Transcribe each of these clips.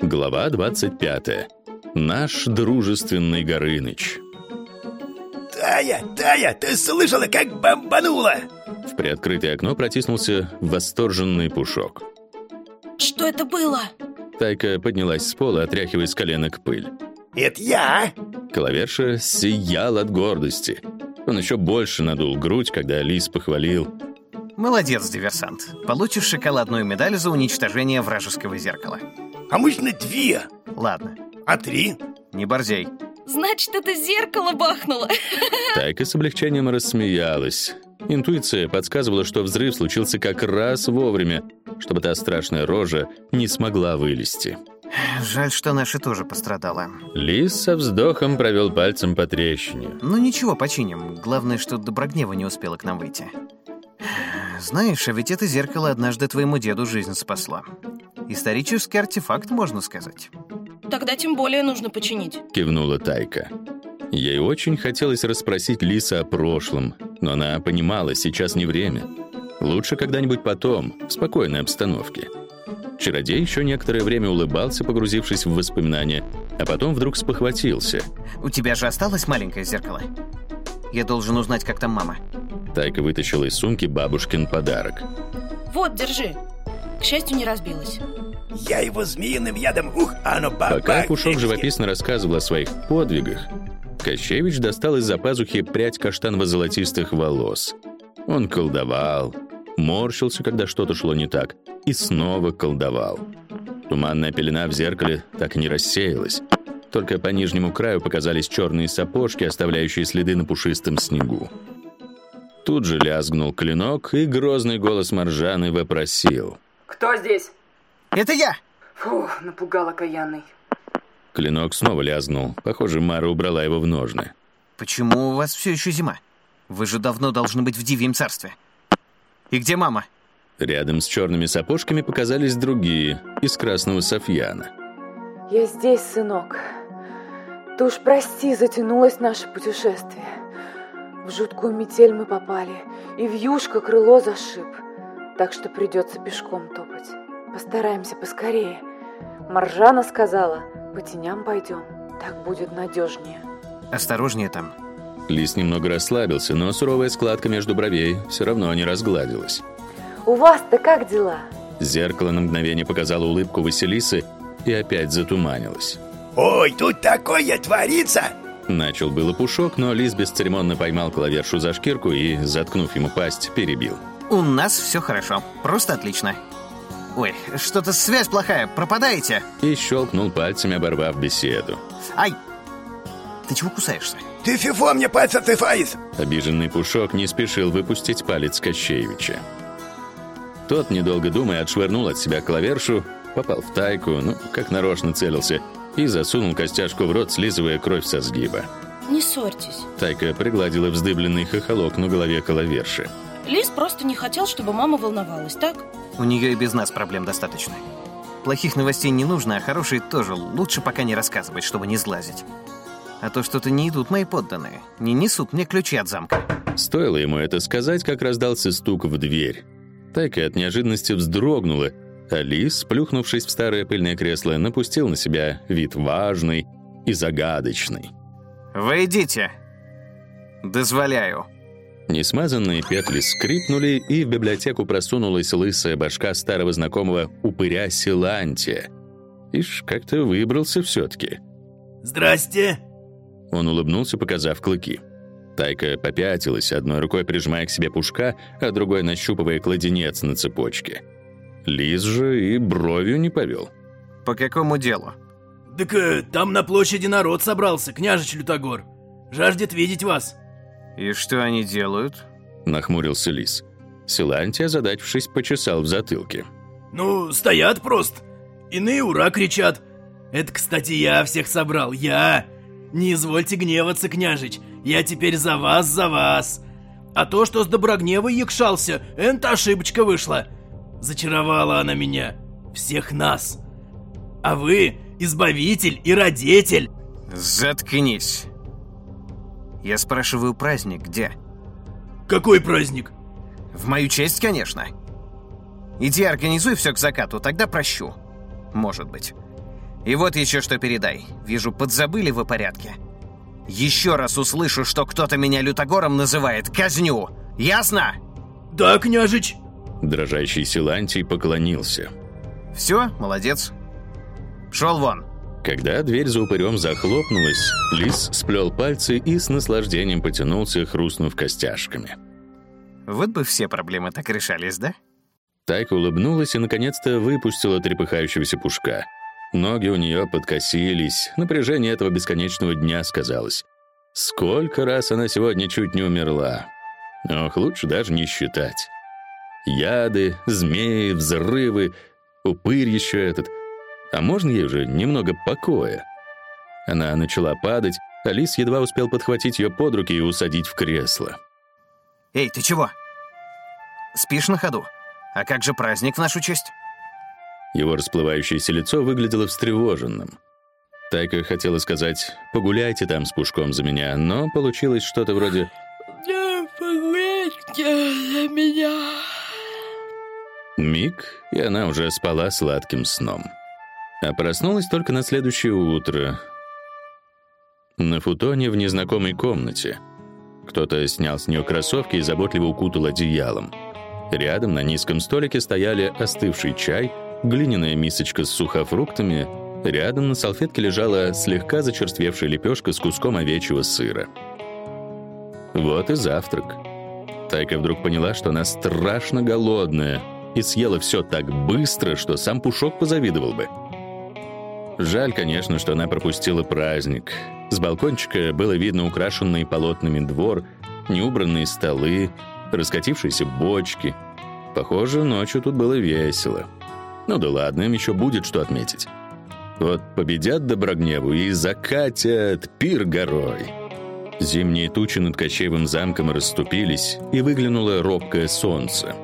Глава 25. Наш дружественный Горыныч. Тая, Тая, ты слышала, как бомбануло? В приоткрытое окно протиснулся восторженный пушок. Что это было? Тайка поднялась с пола, отряхивая с коленок пыль. Это я? Клаверша сиял от гордости. Он еще больше надул грудь, когда Лис похвалил. Молодец, диверсант. Получишь шоколадную медаль за уничтожение вражеского зеркала. А можно две? Ладно, А три? не борзей. Значит, это зеркало бахнуло. Тайка с облегчением рассмеялась. Интуиция подсказывала, что взрыв случился как раз вовремя, чтобы та страшная рожа не смогла вылезти. Жаль, что наша тоже пострадала. Лис со вздохом провел пальцем по трещине. Ну ничего, починим. Главное, что Доброгнева не успела к нам выйти. Знаешь, а ведь это зеркало однажды твоему деду жизнь спасло. Исторический артефакт, можно сказать. Тогда тем более нужно починить. Кивнула Тайка. Ей очень хотелось расспросить Лиса о прошлом, но она понимала, сейчас не время. Лучше когда-нибудь потом, в спокойной обстановке. Чародей еще некоторое время улыбался, погрузившись в воспоминания, а потом вдруг спохватился. У тебя же осталось маленькое зеркало? Я должен узнать, как там мама. Тайка вытащила из сумки бабушкин подарок. Вот, держи. К счастью, не разбилось. Я его змеиным ядом, ух, а оно бабах. Пока Пушок живописно рассказывал о своих подвигах, Кощевич достал из-за пазухи прядь каштаново-золотистых волос. Он колдовал, морщился, когда что-то шло не так, и снова колдовал. Туманная пелена в зеркале так и не рассеялась. Только по нижнему краю показались черные сапожки, оставляющие следы на пушистом снегу. Тут же лязгнул клинок, и грозный голос Маржаны вопросил. Кто здесь? Это я! Фу, напугал окаянный. Клинок снова лязгнул. Похоже, Мара убрала его в ножны. Почему у вас все еще зима? Вы же давно должны быть в Дивьем царстве. И где мама? Рядом с черными сапожками показались другие, из красного софьяна. Я здесь, сынок. Ты уж прости, затянулось наше путешествие. В жуткую метель мы попали, и вьюшка крыло зашиб. Так что придется пешком топать. Постараемся поскорее. Маржана сказала, по теням пойдем. Так будет надежнее. Осторожнее там. Лис немного расслабился, но суровая складка между бровей все равно не разгладилась. У вас-то как дела? Зеркало на мгновение показало улыбку Василисы и опять затуманилось. Ой, тут такое творится! Начал было пушок, но Лис бесцеремонно поймал клавершу за шкирку и, заткнув ему пасть, перебил. У нас все хорошо. Просто отлично. Ой, что-то связь плохая. Пропадаете? И щелкнул пальцами, оборвав беседу. Ай! Ты чего кусаешься? Ты фифо мне пальца ты фаис! Обиженный пушок не спешил выпустить палец Кощеевича. Тот, недолго думая, отшвырнул от себя клавершу, попал в тайку, ну, как нарочно целился, и засунул костяшку в рот, слизывая кровь со сгиба. Не ссорьтесь. Тайка пригладила вздыбленный хохолок на голове клаверши. Лис просто не хотел, чтобы мама волновалась, так? У нее и без нас проблем достаточно. Плохих новостей не нужно, а хорошие тоже лучше пока не рассказывать, чтобы не сглазить. А то что-то не идут мои подданные. Не несут мне ключи от замка. Стоило ему это сказать, как раздался стук в дверь. Тайка от неожиданности вздрогнула, Лис, плюхнувшись в старое пыльное кресло, напустил на себя вид важный и загадочный. Войдите. Дозволяю. Несмазанные петли скрипнули, и в библиотеку просунулась лысая башка старого знакомого упыря Силантия. Ишь, как-то выбрался все-таки. Здрасте! Он улыбнулся, показав клыки. Тайка попятилась, одной рукой прижимая к себе пушка, а другой нащупывая кладенец на цепочке. Лис же и бровью не повел. По какому делу? Так э, там на площади народ собрался, княжич Лютогор. Жаждет видеть вас. И что они делают? Нахмурился лис. Силантий, озадачившись, почесал в затылке. Ну, стоят просто. Иные ура кричат. Это, кстати, я всех собрал, я. Не извольте гневаться, княжич. Я теперь за вас, за вас. А то, что с Доброгневой якшался, это ошибочка вышла. Зачаровала она меня. Всех нас. А вы избавитель и родитель. Заткнись. Я спрашиваю, праздник где? Какой праздник? В мою честь, конечно. Иди организуй все к закату, тогда прощу. Может быть. И вот еще что передай. Вижу, подзабыли вы порядке. Еще раз услышу, что кто-то меня лютогором называет, казню. Ясно? Да, княжич. Дрожащий Силантий поклонился. Все, молодец. Шел вон. Когда дверь за упырем захлопнулась, лис сплел пальцы и с наслаждением потянулся, хрустнув костяшками. Вот бы все проблемы так решались, да? Тайка улыбнулась и, наконец-то, выпустила трепыхающегося пушка. Ноги у нее подкосились, напряжение этого бесконечного дня сказалось. Сколько раз она сегодня чуть не умерла. Ох, лучше даже не считать. Яды, змеи, взрывы, упырь еще этот. А можно ей уже немного покоя? Она начала падать, Алис едва успел подхватить ее под руки и усадить в кресло. Эй, ты чего? Спишь на ходу? А как же праздник в нашу честь? Его расплывающееся лицо выглядело встревоженным. Тайка хотела сказать «погуляйте там с Пушком за меня», но получилось что-то вроде «Погуляйте за меня». Миг, и она уже спала сладким сном. А проснулась только на следующее утро. На футоне в незнакомой комнате. Кто-то снял с нее кроссовки и заботливо укутал одеялом. Рядом на низком столике стояли остывший чай, глиняная мисочка с сухофруктами, рядом на салфетке лежала слегка зачерствевшая лепешка с куском овечьего сыра. Вот и завтрак. Тайка вдруг поняла, что она страшно голодная и съела все так быстро, что сам Пушок позавидовал бы. Жаль, конечно, что она пропустила праздник. С балкончика было видно украшенный полотнами двор, неубранные столы, раскатившиеся бочки. Похоже, ночью тут было весело. Ну да ладно, им еще будет что отметить. Вот победят Доброгневу и закатят пир горой. Зимние тучи над Кощеевым замком расступились, и выглянуло робкое солнце.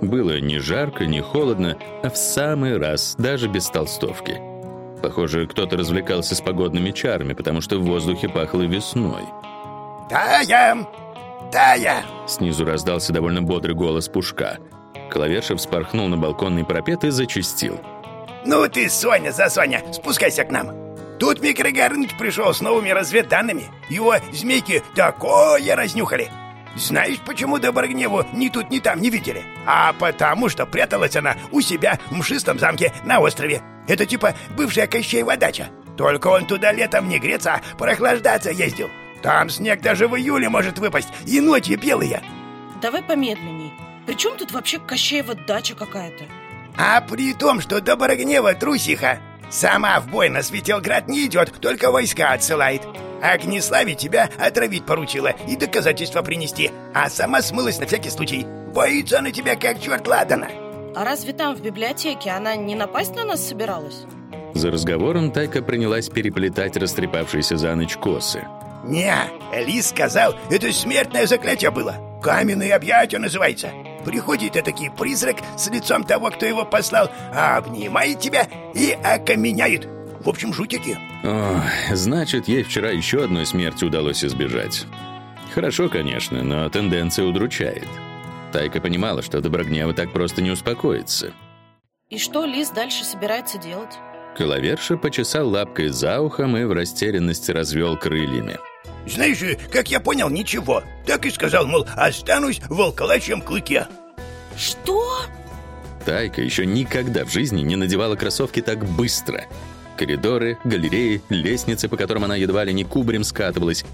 Было не жарко, не холодно, а в самый раз, даже без толстовки. Похоже, кто-то развлекался с погодными чарами, потому что в воздухе пахло весной. «Тая! Тая!» Снизу раздался довольно бодрый голос Пушка. Клаверша вспорхнул на балконный парапет и зачистил. «Ну ты, Соня, за Соня, спускайся к нам!» Тут Микрой Горыныч пришел с новыми разведданными. Его змейки такое разнюхали. Знаешь, почему Доброгневу ни тут, ни там не видели? А потому что пряталась она у себя в мшистом замке на острове. Это типа бывшая Кощеева дача. Только он туда летом не греться, а прохлаждаться ездил. Там снег даже в июле может выпасть, и ночи белые. Давай помедленней. При чем тут вообще Кощеева дача какая-то? А при том, что Доброгнева трусиха. Сама в бой на Светелград не идет, только войска отсылает. А Гнеславе тебя отравить поручила и доказательства принести, а сама смылась на всякий случай. Боится на тебя, как черт ладана. А разве там, в библиотеке, она не напасть на нас собиралась? За разговором Тайка принялась переплетать растрепавшиеся за ночь косы. Не, Лис сказал, это смертное заклятие было. Каменные объятия называется. Приходит этакий призрак с лицом того, кто его послал, обнимает тебя и окаменяет. В общем, жутики. О, значит, ей вчера еще одной смерти удалось избежать. Хорошо, конечно, но тенденция удручает. Тайка понимала, что Доброгнева так просто не успокоится. И что Лис дальше собирается делать? Коловерша почесал лапкой за ухом и в растерянности развел крыльями. Знаешь, как я понял, ничего. Так и сказал, мол, останусь в волколачьем клыке. Что? Тайка еще никогда в жизни не надевала кроссовки так быстро. Коридоры, галереи, лестницы, по которым она едва ли не кубарем скатывалась.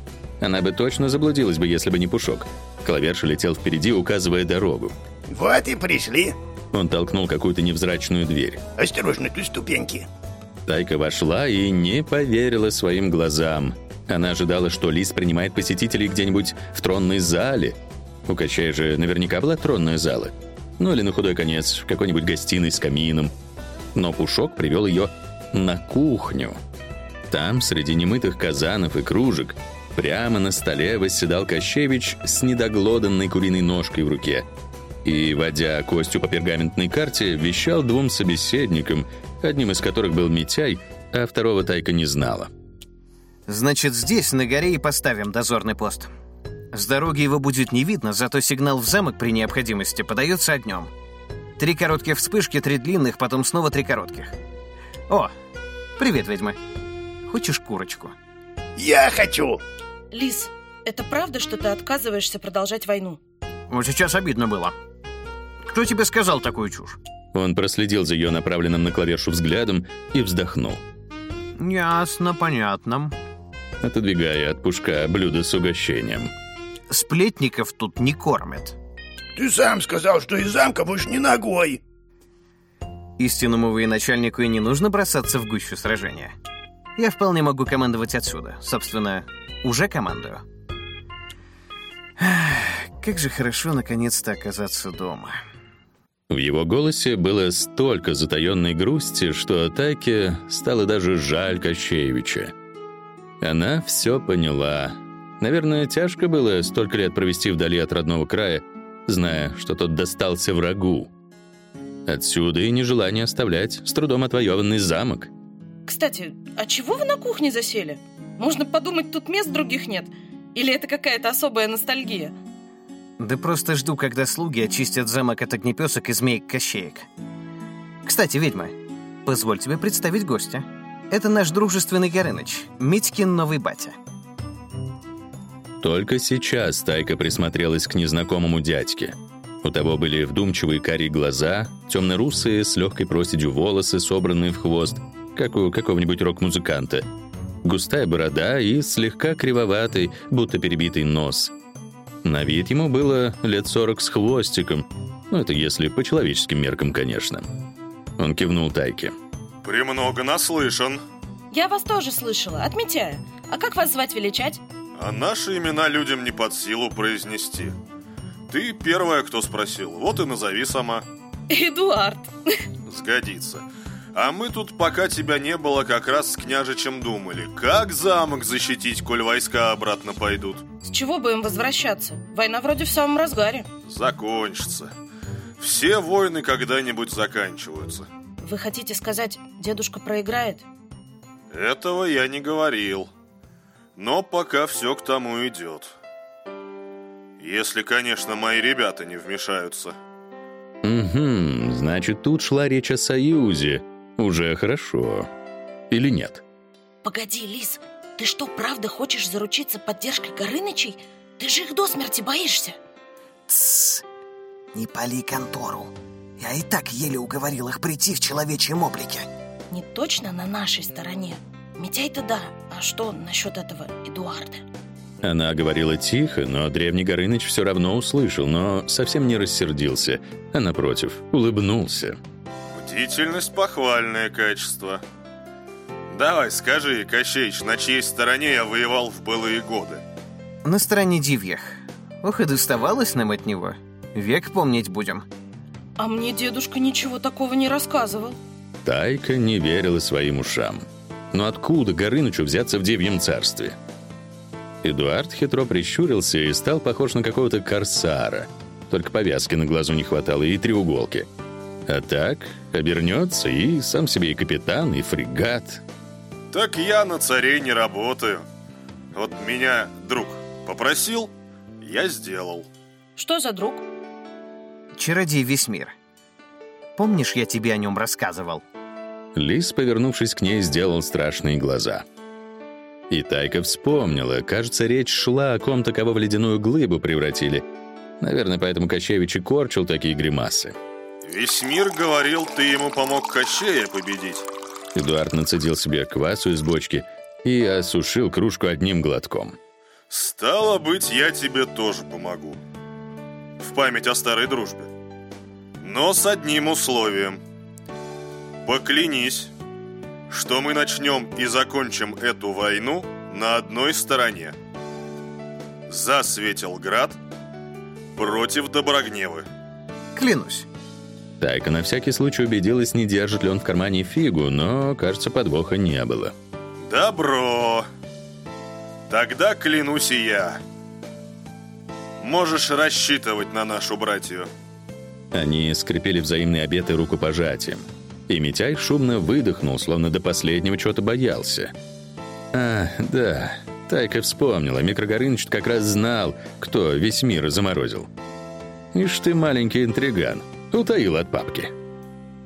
Она бы точно заблудилась бы, если бы не Пушок. Клаверша летел впереди, указывая дорогу. Вот и пришли. Он толкнул какую-то невзрачную дверь. Осторожно, тут ступеньки. Тайка вошла и не поверила своим глазам. Она ожидала, что Лис принимает посетителей где-нибудь в тронной зале. У Качая же наверняка была тронная зала. Ну или на худой конец, в какой-нибудь гостиной с камином. Но Пушок привел ее на кухню. Там, среди немытых казанов и кружек, прямо на столе восседал Кощевич с недоглоданной куриной ножкой в руке. И, водя костью по пергаментной карте, вещал двум собеседникам, одним из которых был Митяй, а второго Тайка не знала. Значит, здесь, на горе, и поставим дозорный пост. С дороги его будет не видно, зато сигнал в замок при необходимости подается огнем. Три коротких вспышки, три длинных, потом снова три коротких. О, привет, ведьма. Хочешь курочку? Я хочу. Лис, это правда, что ты отказываешься продолжать войну? Вот сейчас обидно было. Кто тебе сказал такую чушь? Он проследил за ее направленным на клавишу взглядом и вздохнул, Ясно, понятно. отодвигая от пушка блюдо с угощением. Сплетников тут не кормят. Ты сам сказал, что из замка будешь не ногой. Истинному военачальнику и не нужно бросаться в гущу сражения. Я вполне могу командовать отсюда. Собственно, уже командую. Как же хорошо наконец-то оказаться дома. В его голосе было столько затаенной грусти, что Тайке стало даже жаль Кощеевича. Она все поняла. Наверное, тяжко было столько лет провести вдали от родного края, зная, что тот достался врагу. Отсюда и нежелание оставлять с трудом отвоеванный замок. Кстати, а чего вы на кухне засели? Можно подумать, тут мест других нет. Или это какая-то особая ностальгия? Да просто жду, когда слуги очистят замок от огнепесок и змеек-кощеек. Кстати, ведьма, позволь тебе представить гостя. Это наш дружественный Горыныч, Митькин новый батя. Только сейчас Тайка присмотрелась к незнакомому дядьке. У того были вдумчивые карие глаза, темно-русые, с легкой проседью волосы, собранные в хвост, как у какого-нибудь рок-музыканта. Густая борода и слегка кривоватый, будто перебитый нос. На вид ему было лет сорок с хвостиком. Ну, это если по человеческим меркам, конечно. Он кивнул Тайке. «Премного наслышан. Я вас тоже слышала, от Митяя. А как вас звать величать? А наши имена людям не под силу произнести. Ты первая, кто спросил. Вот и назови сама. Эдуард. Сгодится. А мы тут, пока тебя не было, как раз с княжичем думали. Как замок защитить, коль войска обратно пойдут? С чего бы им возвращаться? Война вроде в самом разгаре. Закончится. Все войны когда-нибудь заканчиваются. Вы хотите сказать, дедушка проиграет? Этого я не говорил. Но пока все к тому идет. Если, конечно, мои ребята не вмешаются. Угу, значит, тут шла речь о союзе. Уже хорошо. Или нет? Погоди, Лис, ты что, правда хочешь заручиться поддержкой Горынычей? Ты же их до смерти боишься. Тссс, не пали контору. Я и так еле уговорил их прийти в человечьем облике. Не точно на нашей стороне. Митяй-то да, а что насчет этого Эдуарда? Она говорила тихо, но древний Горыныч все равно услышал, но совсем не рассердился, а напротив, улыбнулся. Бдительность – похвальное качество. Давай, скажи, Кощеич, на чьей стороне я воевал в былые годы? На стороне дивьях. Ох, и доставалось нам от него. Век помнить будем. А мне дедушка ничего такого не рассказывал. Тайка не верила своим ушам. Но откуда Горынычу взяться в Девьем царстве? Эдуард хитро прищурился и стал похож на какого-то корсара. Только повязки на глазу не хватало и треуголки. А так обернется и сам себе и капитан, и фрегат. Так я на царей не работаю. Вот меня друг попросил, я сделал. Что за друг? Чародей весь мир. Помнишь, я тебе о нем рассказывал? Лис, повернувшись к ней, сделал страшные глаза. И Тайка вспомнила. Кажется, речь шла о ком-то, кого в ледяную глыбу превратили. Наверное, поэтому Кощевич и корчил такие гримасы. Весь мир говорил, ты ему помог Кощея победить. Эдуард нацедил себе квасу из бочки и осушил кружку одним глотком. Стало быть, я тебе тоже помогу. В память о старой дружбе. Но с одним условием. Поклянись, что мы начнем и закончим эту войну на одной стороне. За Светелград против Доброгневы. Клянусь. Тайка на всякий случай убедилась, не держит ли он в кармане фигу, но, кажется, подвоха не было. Добро. Тогда клянусь и я. Можешь рассчитывать на нашу братью. Они скрепили взаимные обеты рукопожатием. И Митяй шумно выдохнул, словно до последнего чего-то боялся. А, да, Тайка вспомнила. Микрогорыныч как раз знал, кто весь мир заморозил. Ишь ты, маленький интриган, утаил от папки.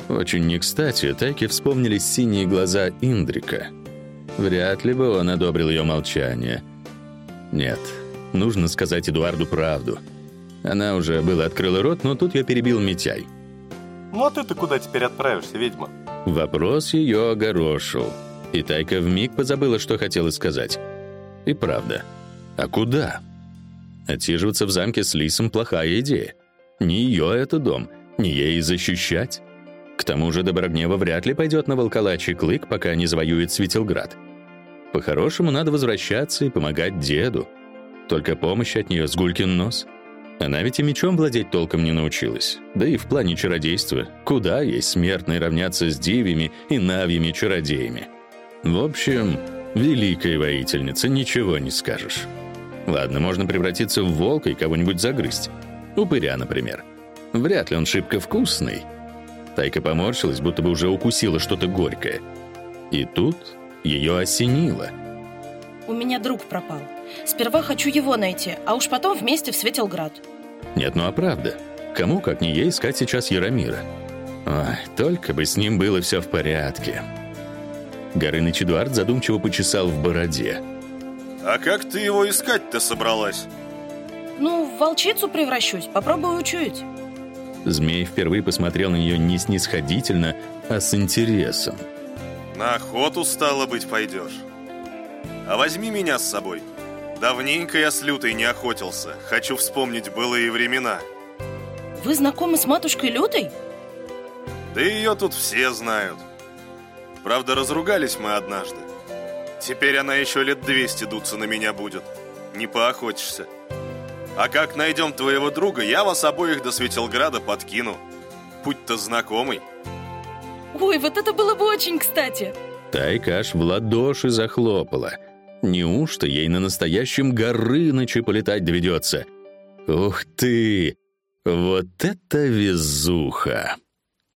Очень не кстати, Тайке вспомнились синие глаза Индрика. Вряд ли бы он одобрил ее молчание. Нет, нужно сказать Эдуарду правду. Она уже было открыла рот, но тут я перебил Митяй. Ну а ты-то куда теперь отправишься, ведьма? Вопрос ее огорошил. И Тайка вмиг позабыла, что хотела сказать. И правда. А куда? Отсиживаться в замке с Лисом — плохая идея. Не ее это дом, не ей защищать. К тому же Доброгнева вряд ли пойдет на волколачий клык, пока не завоюет Светилград. По-хорошему, надо возвращаться и помогать деду. Только помощь от нее — сгулькин нос. Она ведь и мечом владеть толком не научилась. Да и в плане чародейства. Куда ей смертные равняться с дивями и навьями чародеями? В общем, великая воительница, ничего не скажешь. Ладно, можно превратиться в волка и кого-нибудь загрызть. Упыря, например. Вряд ли он шибко вкусный. Тайка поморщилась, будто бы уже укусила что-то горькое. И тут ее осенило. У меня друг пропал. Сперва хочу его найти, а уж потом вместе в Светилград. Нет, ну а правда. Кому, как не ей, искать сейчас Яромира? Ой, только бы с ним было все в порядке. Горыныч Эдуард задумчиво почесал в бороде. А как ты его искать-то собралась? Ну, в волчицу превращусь, попробую учуять. Змей впервые посмотрел на нее не снисходительно, а с интересом. На охоту, стало быть, пойдешь. А возьми меня с собой. Давненько я с Лютой не охотился. Хочу вспомнить былые времена. Вы знакомы с матушкой Лютой? Да ее тут все знают. Правда, разругались мы однажды. Теперь она еще лет 200 дуться на меня будет. Не поохотишься. А как найдем твоего друга, я вас обоих до Светилграда подкину. Путь-то знакомый. Ой, вот это было бы очень кстати. Тайка аж в ладоши захлопала. Неужто ей на настоящем Горыныче полетать доведется? Ух ты! Вот это везуха!